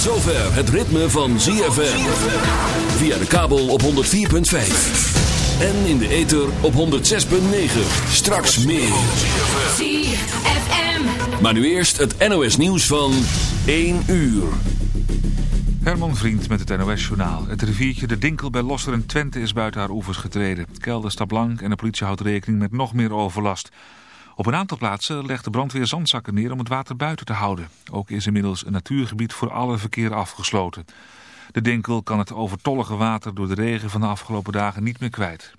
Tot zover het ritme van ZFM. Via de kabel op 104.5. En in de ether op 106.9. Straks meer. ZFM. Maar nu eerst het NOS nieuws van 1 uur. Herman Vriend met het NOS-journaal. Het riviertje De Dinkel bij Losser en Twente is buiten haar oevers getreden. Kelder staat blank en de politie houdt rekening met nog meer overlast. Op een aantal plaatsen legt de brandweer zandzakken neer om het water buiten te houden. Ook is inmiddels een natuurgebied voor alle verkeer afgesloten. De Dinkel kan het overtollige water door de regen van de afgelopen dagen niet meer kwijt.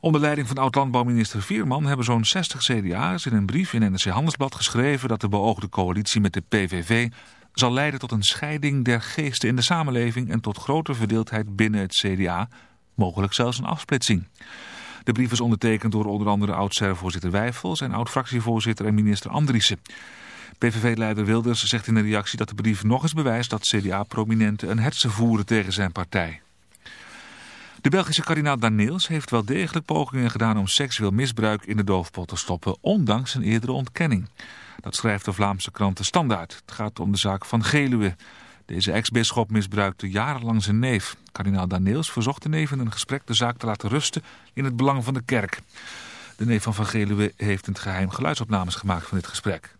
Onder leiding van oud-landbouwminister Vierman hebben zo'n 60 CDA's in een brief in NRC Handelsblad geschreven dat de beoogde coalitie met de PVV zal leiden tot een scheiding der geesten in de samenleving en tot grote verdeeldheid binnen het CDA, mogelijk zelfs een afsplitsing. De brief is ondertekend door onder andere oud-SER-voorzitter Wijfels en oud-fractievoorzitter en minister Andriessen. PVV-leider Wilders zegt in een reactie dat de brief nog eens bewijst dat CDA-prominenten een hetze voeren tegen zijn partij. De Belgische kardinaal Daneels heeft wel degelijk pogingen gedaan om seksueel misbruik in de doofpot te stoppen, ondanks een eerdere ontkenning. Dat schrijft de Vlaamse krant De Standaard. Het gaat om de zaak van Geluwe. Deze ex-bisschop misbruikte jarenlang zijn neef. Kardinaal Daneels verzocht de neef in een gesprek de zaak te laten rusten in het belang van de kerk. De neef van Van Geluwe heeft in het geheim geluidsopnames gemaakt van dit gesprek.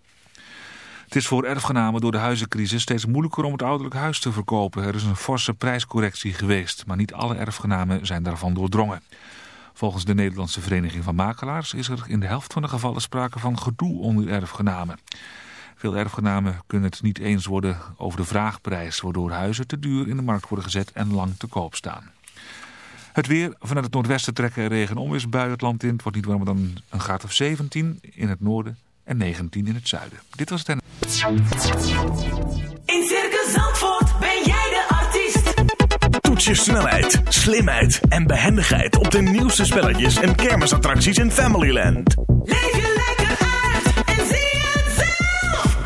Het is voor erfgenamen door de huizencrisis steeds moeilijker om het ouderlijk huis te verkopen. Er is een forse prijscorrectie geweest, maar niet alle erfgenamen zijn daarvan doordrongen. Volgens de Nederlandse Vereniging van Makelaars is er in de helft van de gevallen sprake van gedoe onder erfgenamen. Veel erfgenamen kunnen het niet eens worden over de vraagprijs, waardoor huizen te duur in de markt worden gezet en lang te koop staan. Het weer, vanuit het noordwesten trekken regen en onweersbuien het land in. Het wordt niet warmer dan een graad of 17 in het noorden en 19 in het zuiden. Dit was het en... In Circus Zandvoort ben jij de artiest. Toets je snelheid, slimheid en behendigheid op de nieuwste spelletjes en kermisattracties in Familyland. Leef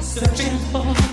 Searching for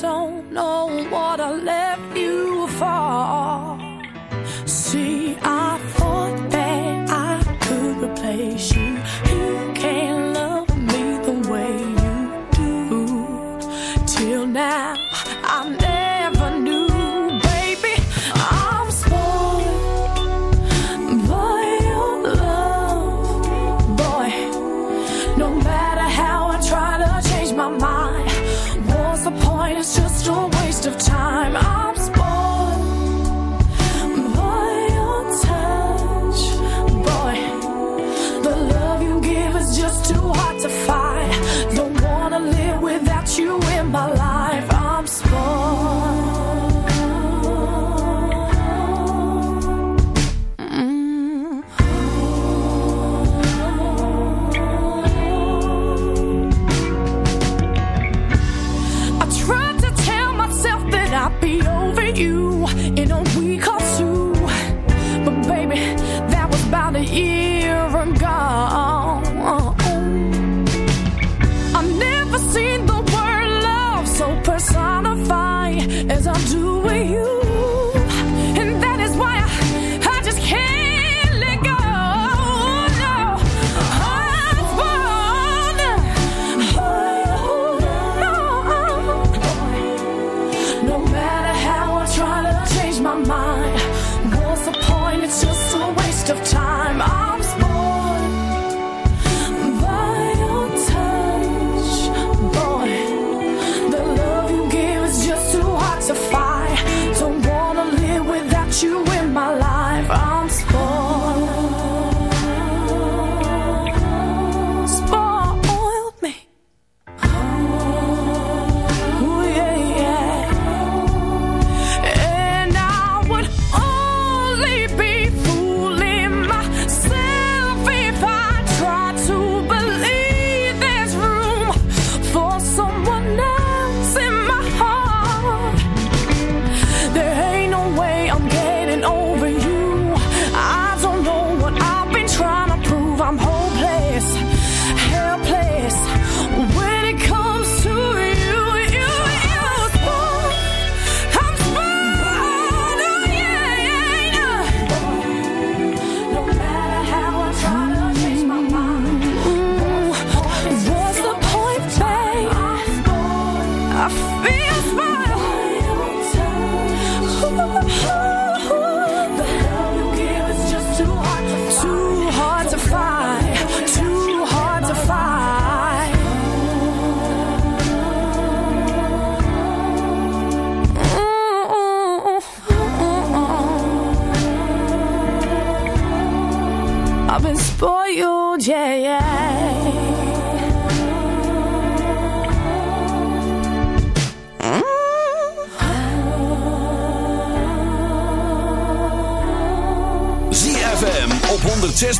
don't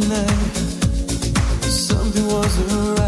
tonight. Something wasn't right.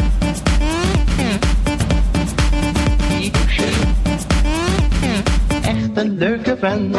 Een leuke vent.